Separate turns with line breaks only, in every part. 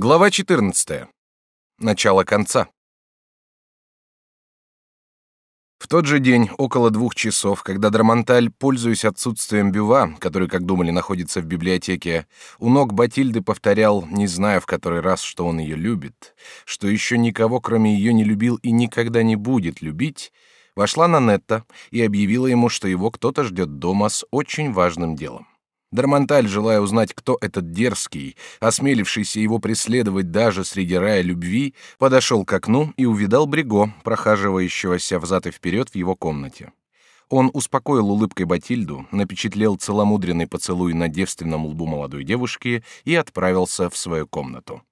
Глава 14. Начало конца. В тот же день, около двух часов, когда Драмонталь, пользуясь отсутствием Бюва, который, как думали, находится в библиотеке, у ног Батильды повторял, не зная в который раз, что он ее любит, что еще никого, кроме ее, не любил и никогда не будет любить, вошла Нанетта и объявила ему, что его кто-то ждет дома с очень важным делом. Дармонталь, желая узнать, кто этот дерзкий, осмелившийся его преследовать даже среди рая любви, подошел к окну и увидал Бриго, прохаживающегося взад и вперед в его комнате. Он успокоил улыбкой Батильду, напечатлел целомудренный поцелуй на девственном лбу молодой девушки и отправился в свою комнату.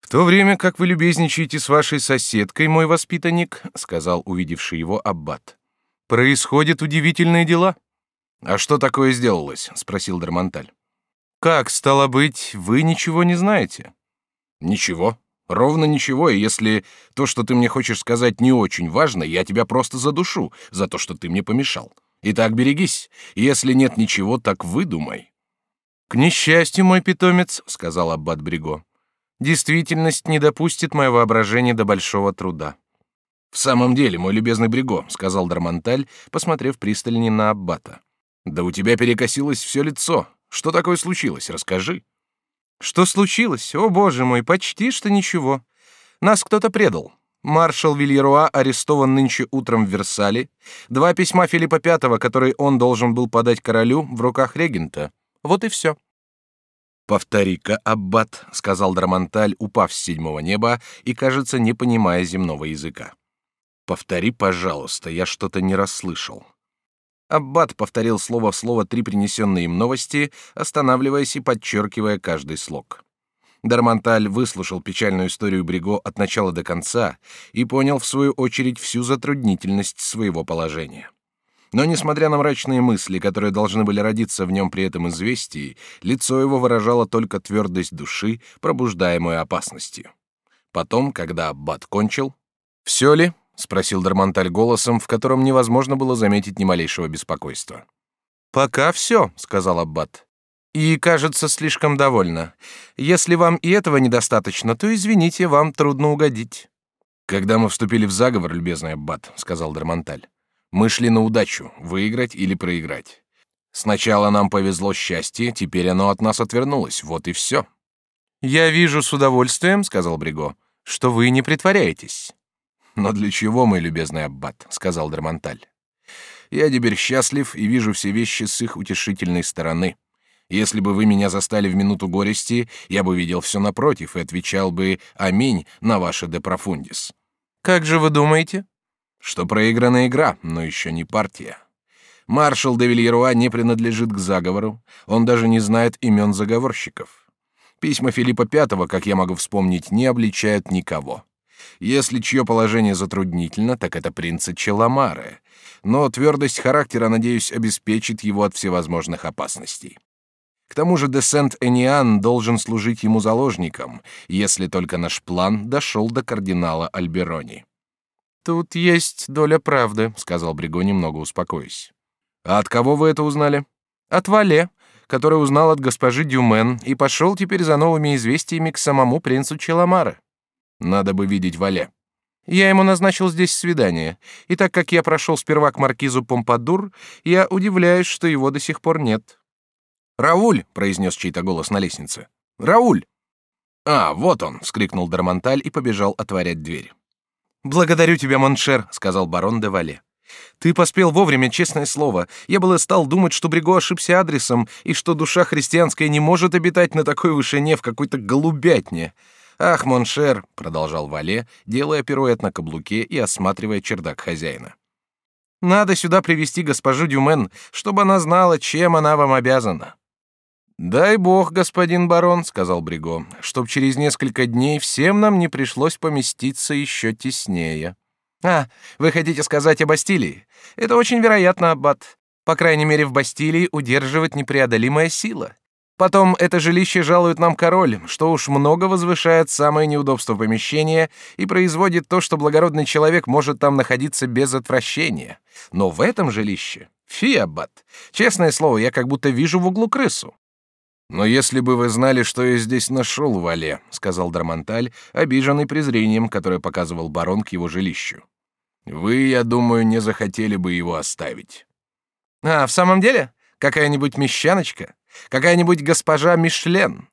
«В то время, как вы любезничаете с вашей соседкой, мой воспитанник», — сказал увидевший его аббат, — «происходят удивительные дела». А что такое сделалось? спросил Дармонталь. Как стало быть, вы ничего не знаете? Ничего, ровно ничего. И если то, что ты мне хочешь сказать, не очень важно, я тебя просто задушу за то, что ты мне помешал. Итак, берегись. Если нет ничего, так выдумай. К несчастью, мой питомец, сказал аббат Бриго, действительность не допустит мое воображение до большого труда. В самом деле, мой любезный Бриго, сказал Дармонталь, посмотрев пристальнее на аббата. Да у тебя перекосилось все лицо. Что такое случилось? Расскажи. Что случилось? О, боже мой, почти что ничего. Нас кто-то предал. Маршал Вильеруа арестован нынче утром в Версале. Два письма Филиппа V, которые он должен был подать королю, в руках регента. Вот и все. «Повтори-ка, аббат», — сказал Драмонталь, упав с седьмого неба и, кажется, не понимая земного языка. «Повтори, пожалуйста, я что-то не расслышал». Аббат повторил слово в слово три принесенные им новости, останавливаясь и подчеркивая каждый слог. Дармонталь выслушал печальную историю Бриго от начала до конца и понял, в свою очередь, всю затруднительность своего положения. Но, несмотря на мрачные мысли, которые должны были родиться в нем при этом известии, лицо его выражало только твердость души, пробуждаемую опасностью. Потом, когда Аббат кончил, «Все ли?» Спросил Дармонталь голосом, в котором невозможно было заметить ни малейшего беспокойства. Пока все, сказал аббат. И кажется слишком довольна. Если вам и этого недостаточно, то извините, вам трудно угодить. Когда мы вступили в заговор, любезный аббат, сказал Дармонталь, мы шли на удачу, выиграть или проиграть. Сначала нам повезло счастье, теперь оно от нас отвернулось. Вот и все. Я вижу с удовольствием, сказал Бриго, что вы не притворяетесь. Но для чего, мой любезный аббат, сказал Драмонталь. Я теперь счастлив и вижу все вещи с их утешительной стороны. Если бы вы меня застали в минуту горести, я бы видел все напротив и отвечал бы «Аминь» на ваше «де профундис». Как же вы думаете? Что проиграна игра, но еще не партия. Маршал де Вильеруа не принадлежит к заговору, он даже не знает имен заговорщиков. Письма Филиппа V, как я могу вспомнить, не обличают никого. Если чье положение затруднительно, так это принца Челомары. Но твердость характера, надеюсь, обеспечит его от всевозможных опасностей. К тому же де Сент-Эниан должен служить ему заложником, если только наш план дошел до кардинала Альберони. «Тут есть доля правды», — сказал Бриго, немного успокоясь. «А от кого вы это узнали?» «Вот Вале, который узнал от госпожи дю Мен и пошел теперь за новыми известиями к самому принцу Челламаре». Надо бы видеть Вале. Я ему назначил здесь свидание, и так как я прошел сперва к маркизу Помпадур, я удивляюсь, что его до сих пор нет. «Рауль!» — произнес чей-то голос на лестнице. «Рауль!» «А, вот он!» — вскрикнул д'Арманталь и побежал отворять дверь. «Благодарю тебя, mon cher», — сказал барон де Вале. «Ты поспел вовремя, честное слово. Я было стал думать, что Бриго ошибся адресом, и что душа христианская не может обитать на такой вышине в какой-то голубятне. «Ах, mon cher», — продолжал Вале, делая пируэт на каблуке и осматривая чердак хозяина. «Надо сюда привести госпожу дю Мен, чтобы она знала, чем она вам обязана». «Дай бог, господин барон», — сказал Бриго, «чтоб через несколько дней всем нам не пришлось поместиться еще теснее». «А, вы хотите сказать о Бастилии? Это очень вероятно, аббат. По крайней мере, в Бастилии удерживает непреодолимая сила. Потом это жилище жалует нам король, что уж много возвышает самое неудобство помещения и производит то, что благородный человек может там находиться без отвращения. Но в этом жилище, фи, честное слово, я как будто вижу в углу крысу. Но если бы вы знали, что я здесь нашел, Вале, сказал Драмонталь, обиженный презрением, которое показывал барон к его жилищу. Вы, я думаю, не захотели бы его оставить.
А, в самом деле? Какая-нибудь мещаночка? Какая-нибудь госпожа Мишлен?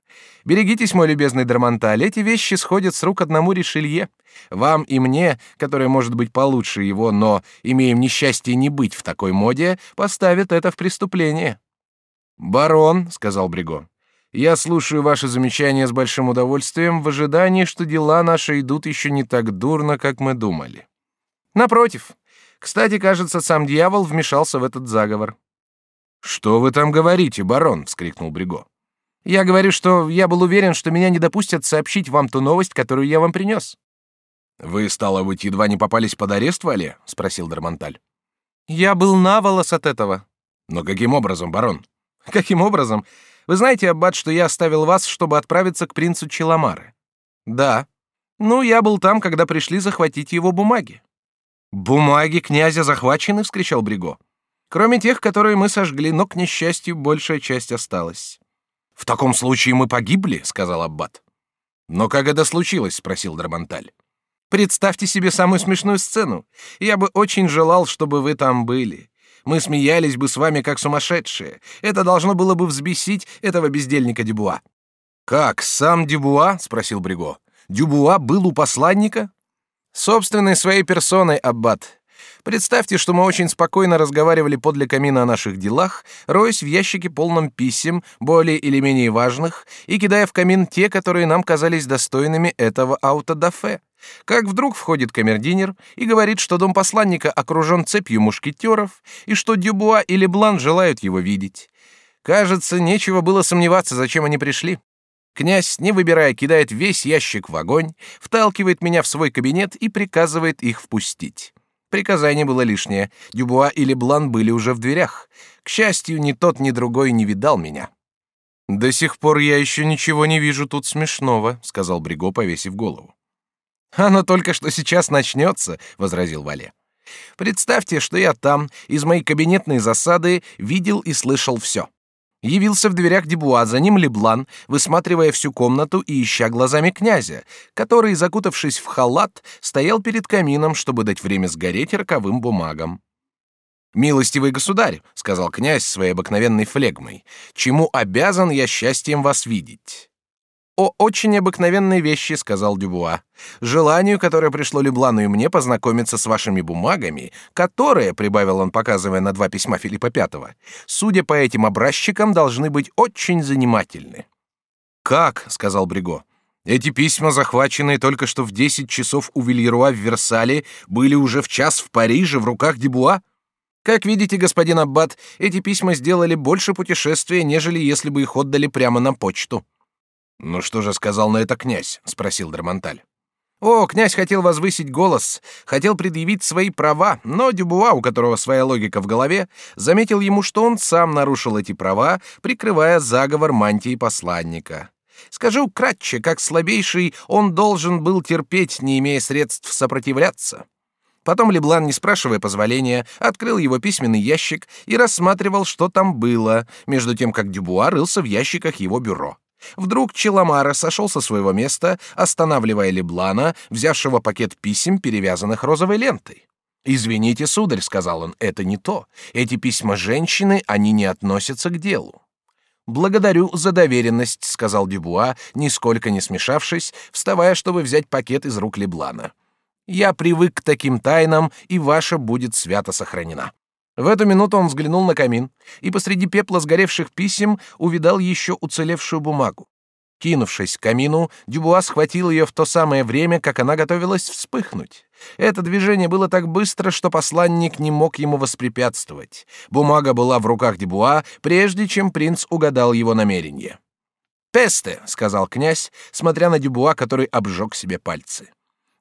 Берегитесь, мой любезный Драмонталь, эти вещи сходят с рук одному Ришелье. Вам и мне, которая может быть получше его, но имеем несчастье не быть в такой моде, поставят это в преступление.
Барон, сказал Бриго, я слушаю ваши замечания с большим удовольствием в ожидании, что дела наши идут еще не так дурно, как мы думали.
Напротив. Кстати, кажется, сам дьявол вмешался в этот заговор.
Что вы там говорите, барон? вскрикнул Бриго.
Я говорю, что я был уверен, что меня не допустят сообщить вам ту новость, которую я вам принес.
Вы стало быть едва не попались под арест, Вале? спросил Дармонталь.
Я был на волос от этого.
Но каким образом, барон?
Каким образом? Вы знаете, аббат, что я оставил вас, чтобы отправиться к принцу Челомары?
Да.
Ну, я был там, когда пришли захватить его бумаги.
Бумаги князя захвачены, вскричал Бриго.
Кроме тех, которые мы сожгли, но к несчастью большая часть осталась.
В таком случае мы погибли, сказал аббат. Но как это случилось, спросил Драмонталь.
Представьте себе самую смешную сцену. Я бы очень желал, чтобы вы там были. Мы смеялись бы с вами как сумасшедшие. Это должно было бы взбесить этого бездельника Дюбуа.
Как сам Дюбуа? спросил Бриго. Дюбуа был у посланника?
Собственной своей персоной, аббат. Представьте, что мы очень спокойно разговаривали подле камина о наших делах, роясь в ящике полном писем, более или менее важных, и кидая в камин те, которые нам казались достойными этого аутодафе. Как вдруг входит камердинер и говорит, что дом посланника окружен цепью мушкетеров и что Дюбуа или Блан желают его видеть. Кажется, нечего было сомневаться, зачем они пришли. Князь, не выбирая, кидает весь ящик в огонь, вталкивает меня в свой кабинет и приказывает их впустить. Приказание было лишнее. Дюбуа или Блан были уже в дверях. К счастью, ни тот, ни другой не видал меня.
До сих пор я еще ничего не вижу тут смешного, сказал Бриго, повесив голову.
Оно только что сейчас начнется, возразил Вале. Представьте, что я там из моей кабинетной засады видел и слышал все. Явился в дверях Дебуа, за ним Леблан, высматривая всю комнату и ища глазами князя, который, закутавшись в халат, стоял перед камином, чтобы дать время сгореть роковым бумагам. «Милостивый государь», — сказал князь своей обыкновенной флегмой, — «чему обязан я счастьем вас видеть?» «О очень обыкновенной вещи», — сказал Дюбуа. «Желанию, которое пришло Леблану и мне познакомиться с вашими бумагами, которые, — прибавил он, показывая на два письма Филиппа V, — судя по этим образчикам, должны быть очень занимательны».
«Как?» — сказал Бриго. «Эти письма, захваченные только что в десять часов у Вильеруа в Версале, были уже в час в Париже в руках Дюбуа?»
Как видите, господин Аббат, эти письма сделали больше путешествия, нежели если бы их отдали прямо на почту.
«Ну что же сказал на это князь?» — спросил Драмонталь.
«О, князь хотел возвысить голос, хотел предъявить свои права, но Дюбуа, у которого своя логика в голове, заметил ему, что он сам нарушил эти права, прикрывая заговор мантии посланника. Скажу кратче, как слабейший, он должен был терпеть, не имея средств сопротивляться». Потом Леблан, не спрашивая позволения, открыл его письменный ящик и рассматривал, что там было, между тем как Дюбуа рылся в ящиках его бюро. Вдруг Челомара сошел со своего места, останавливая Леблана, взявшего пакет писем, перевязанных розовой лентой. «Извините, сударь», — сказал он, — «это не то. Эти письма женщины, они не относятся к делу». «Благодарю за доверенность», — сказал Дюбуа, нисколько не смешавшись, вставая, чтобы взять пакет из рук Леблана. «Я привык к таким тайнам, и ваша будет свято сохранена». В эту минуту он взглянул на камин и посреди пепла сгоревших писем увидал еще уцелевшую бумагу. Кинувшись к камину, Дюбуа схватил ее в то самое время, как она готовилась вспыхнуть. Это движение было так быстро, что посланник не мог ему воспрепятствовать. Бумага была в руках Дюбуа, прежде чем принц угадал его намерение. «Песте», — сказал князь, смотря на Дюбуа, который обжег себе пальцы.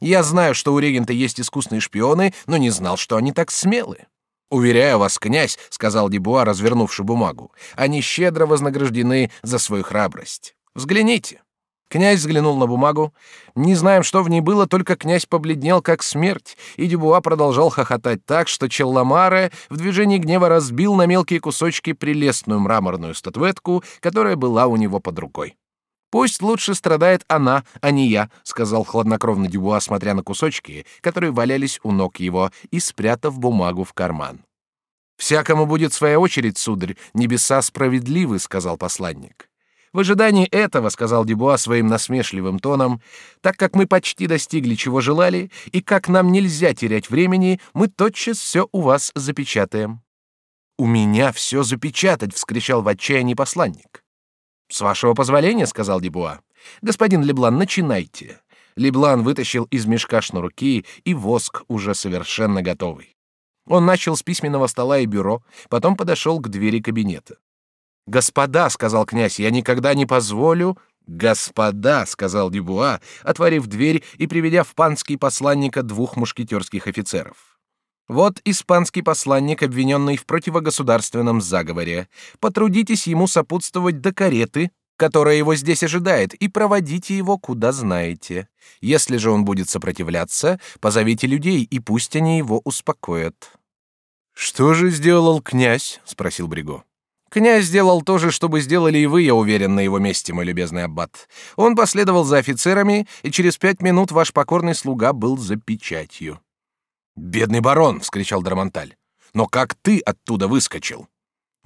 «Я знаю, что у регента есть искусные шпионы, но не знал, что они так смелы». Уверяю вас, князь, сказал Дебуа, развернувши бумагу, они щедро вознаграждены за свою храбрость. Взгляните. Князь взглянул на бумагу. Не знаем, что в ней было, только князь побледнел, как смерть, и Дюбуа продолжал хохотать так, что Челламаре в движении гнева разбил на мелкие кусочки прелестную мраморную статуэтку, которая была у него под рукой. «Пусть лучше страдает она, а не я», — сказал хладнокровно Дюбуа, смотря на кусочки, которые валялись у ног его, и спрятав бумагу в карман. «Всякому будет своя очередь, сударь, небеса справедливы», — сказал посланник. В ожидании этого, сказал Дебуа своим насмешливым тоном, так как мы почти достигли чего желали и как нам нельзя терять времени, мы тотчас все у вас запечатаем. У меня все запечатать, вскричал в отчаянии посланник. С вашего позволения, сказал Дебуа. Господин Леблан, начинайте. Леблан вытащил из мешка шнурки и воск уже совершенно готовый. Он начал с письменного стола и бюро, потом подошел к двери кабинета. «Господа», — сказал князь, — «я никогда не позволю...» «Господа», — сказал Дюбуа, отворив дверь и приведя в панский посланника двух мушкетерских офицеров. «Вот испанский посланник, обвиненный в противогосударственном заговоре. Потрудитесь ему сопутствовать до кареты, которая его здесь ожидает, и проводите его куда знаете. Если же он будет сопротивляться, позовите людей, и пусть они его успокоят».
«Что же сделал князь?» — спросил Бриго.
Князь сделал то же, что бы сделали и вы, я уверен, на его месте, мой любезный аббат. Он последовал за офицерами, и через пять минут ваш покорный слуга был за печатью.
Бедный барон, вскричал Драмонталь. Но как ты оттуда выскочил?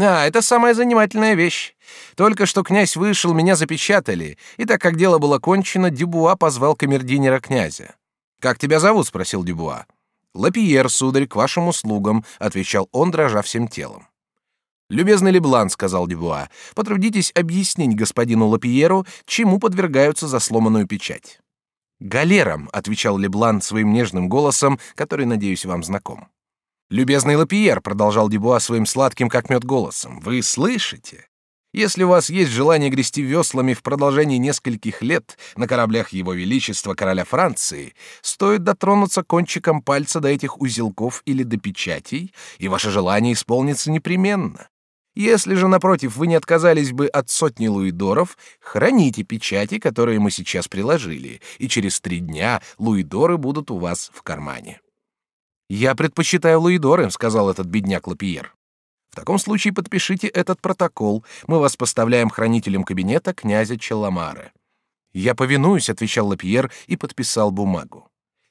А, это самая занимательная вещь. Только что князь вышел, меня запечатали, и так как дело было кончено, Дюбуа позвал камердинера князя. Как тебя зовут? спросил Дюбуа. Лапиер, сударь, к вашим услугам, отвечал он, дрожа всем телом. «Любезный Леблан», — сказал Дюбуа, — «потрудитесь объяснить господину Лапиеру, чему подвергаются за сломанную печать». «Галерам», — отвечал Леблан своим нежным голосом, который, надеюсь, вам знаком. «Любезный Лапиер», — продолжал Дюбуа своим сладким, как мед, голосом, — «вы слышите? Если у вас есть желание грести веслами в продолжении нескольких лет на кораблях Его Величества короля Франции, стоит дотронуться кончиком пальца до этих узелков или до печатей, и ваше желание исполнится непременно. Если же, напротив, вы не отказались бы от сотни луидоров, храните печати, которые мы сейчас приложили, и через три дня луидоры будут у вас в кармане». «Я предпочитаю луидоры», — сказал этот бедняк Лапиер. «В таком случае подпишите этот протокол. Мы вас поставляем хранителем кабинета князя Челламара». «Я повинуюсь», — отвечал Лапиер и подписал бумагу.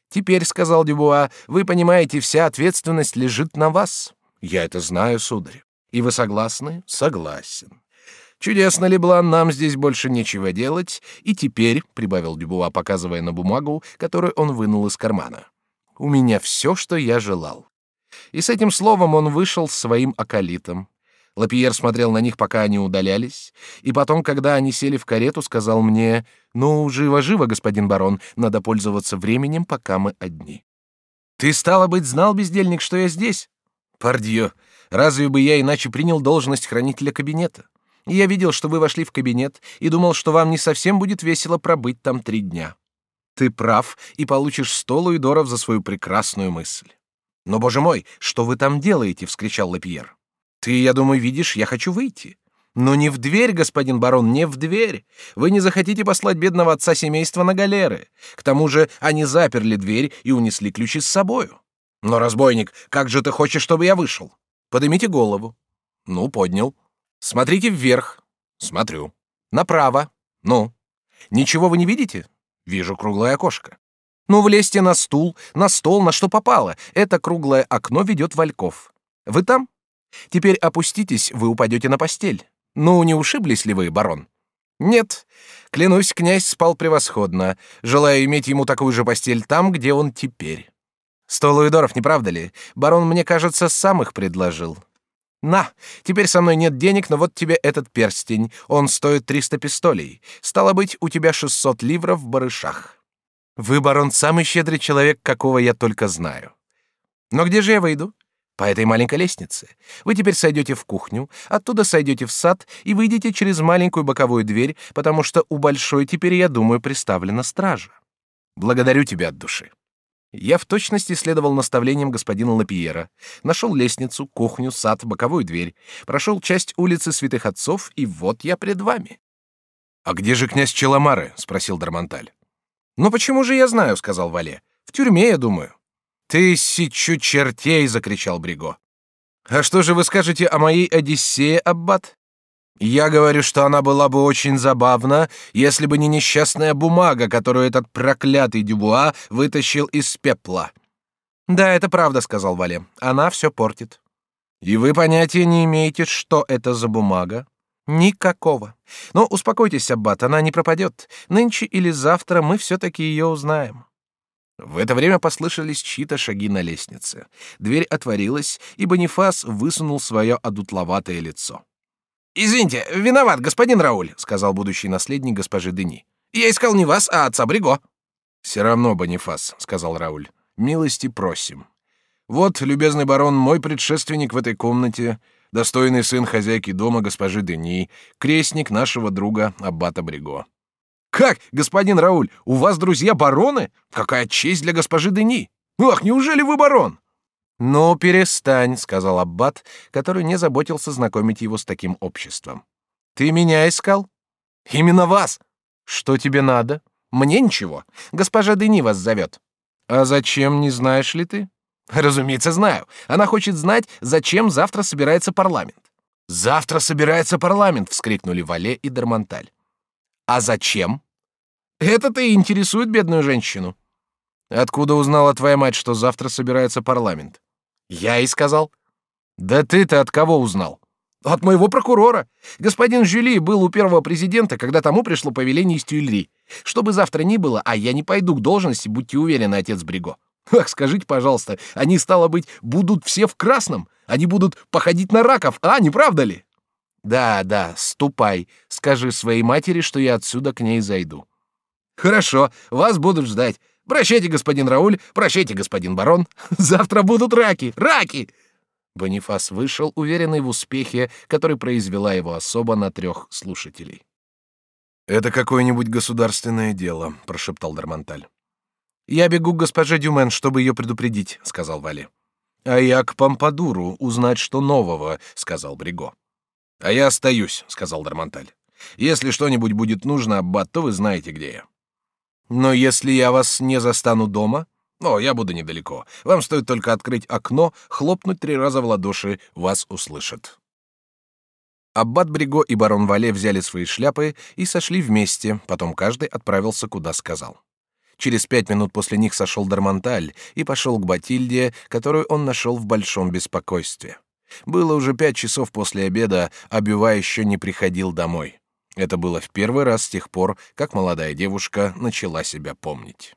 «Теперь», — сказал Дюбуа, — «вы понимаете, вся ответственность лежит на вас». «Я это знаю, сударь». И вы согласны? Согласен. Чудесно, Леблан, нам здесь больше нечего делать. И теперь, прибавил Дюбуа, показывая на бумагу, которую он вынул из кармана, у меня все, что я желал. И с этим словом он вышел с своим акалитом. Лапиер смотрел на них, пока они удалялись, и потом, когда они сели в карету, сказал мне: "Ну, живо-живо, господин барон, надо пользоваться временем, пока мы одни". Ты стало быть знал, бездельник, что я здесь? Пардьё, Разве бы я иначе принял должность хранителя кабинета? Я видел, что вы вошли в кабинет, и думал, что вам не совсем будет весело пробыть там три дня. Ты прав, и получишь сто луидоров за свою прекрасную мысль. Но, боже мой, что вы там делаете? – вскричал Лапьер. Ты, я думаю, видишь, я хочу выйти. Но не в дверь, господин барон, не в дверь. Вы не захотите послать бедного отца семейства на галеры. К тому же они заперли дверь и унесли ключи с собою. Но, разбойник, как же ты хочешь, чтобы я вышел? Поднимите голову. Ну, поднял. Смотрите вверх. Смотрю. Направо. Ну. Ничего вы не видите? Вижу круглое окошко. Ну, влезьте на стул, на стол, на что попало. Это круглое окно ведет в Альков. Вы там? Теперь опуститесь, вы упадете на постель. Ну, не ушиблись ли вы, барон? Нет. Клянусь, князь спал превосходно. Желаю иметь ему такую же постель там, где он теперь. Сто луидоров, не правда ли? Барон, мне кажется, сам их предложил. На, теперь со мной нет денег, но вот тебе этот перстень. Он стоит триста пистолей. Стало быть, у тебя шестьсот ливров в барышах. Вы, барон, самый щедрый человек, какого я только знаю. Но где же я выйду? По этой маленькой лестнице. Вы теперь сойдете в кухню, оттуда сойдете в сад и выйдете через маленькую боковую дверь, потому что у большой теперь, я думаю, приставлена стража. Благодарю тебя от души. Я в точности следовал наставлениям господина Лапиера, нашел лестницу, кухню, сад, боковую дверь, прошел часть улицы Святых Отцов, и вот я пред вами.
А где же князь Челомары? спросил Дармонталь.
Ну почему же я знаю, сказал Вале. В тюрьме, я думаю. Тысячу чертей, закричал Бриго. А что же вы скажете о моей Одиссее, аббат? Я говорю, что она была бы очень забавна, если бы не несчастная бумага, которую этот проклятый Дюбуа вытащил из пепла. Да, это правда, сказал Вале. Она все портит. И вы понятия не имеете, что это за бумага? Никакого. Но успокойтесь, аббат, она не пропадет. Нынче или завтра мы все-таки ее узнаем. В это время послышались чьи-то шаги на лестнице. Дверь отворилась, и Бонифас высунул свое одутловатое лицо. «Извините, виноват, господин Рауль», — сказал будущий наследник госпожи Дени. «Я искал не вас, а отца Бриго».
«Все равно, Бонифас», — сказал Рауль, — «милости просим. Вот, любезный барон, мой предшественник в этой комнате, достойный сын хозяйки дома госпожи Дени, крестник нашего друга аббата Бриго».
«Как, господин Рауль, у вас друзья бароны? Какая честь для госпожи Дени! Ах, неужели вы барон?» «Ну, перестань», — сказал Аббат, который не заботился знакомить его с таким обществом. «Ты меня искал?» «Именно вас!» «Что тебе надо?» «Мне ничего. Госпожа Дени вас зовет». «А зачем, не знаешь ли ты?» «Разумеется, знаю. Она хочет знать, зачем завтра собирается парламент». «Завтра собирается парламент!» — вскрикнули Вале и Дармонталь. «А зачем?» «Это-то и интересует бедную женщину». «Откуда узнала твоя мать, что завтра собирается парламент?» Я и сказал. Да ты-то от кого узнал? От моего прокурора. Господин Жюли был у первого президента, когда тому пришло повеление из Тюильри. Что бы завтра ни было, а я не пойду к должности, будьте уверены, отец Бриго. Ах, скажите, пожалуйста, они, стало быть, будут все в красном? Они будут походить на раков, а, не правда ли? Да, да, ступай, скажи своей матери, что я отсюда к ней зайду. Хорошо, вас будут ждать. Прощайте, господин Рауль, прощайте, господин барон. Завтра будут раки, раки. Бонифас вышел, уверенный в успехе, который произвела его особа на трех слушателей.
Это какое-нибудь государственное дело, прошептал Дармонталь.
Я бегу к госпоже Дюмен, чтобы ее предупредить, сказал Вали.
А я к Помпадуру узнать, что нового, сказал Бриго. А я остаюсь, сказал Дармонталь. Если что-нибудь будет нужно, аббат, то вы знаете, где я.
Но если я вас не застану дома,
о, я буду недалеко. Вам стоит только открыть окно, хлопнуть три раза в ладоши, вас услышат. Аббат Бриго и барон Вале взяли свои шляпы и сошли вместе, потом каждый отправился куда сказал. Через пять минут после них сошел Дармонталь и пошел к Батильде, которую он нашел в большом беспокойстве. Было уже пять часов после обеда, а Бюва еще не приходил домой. Это было в первый раз с тех пор, как молодая девушка начала себя помнить.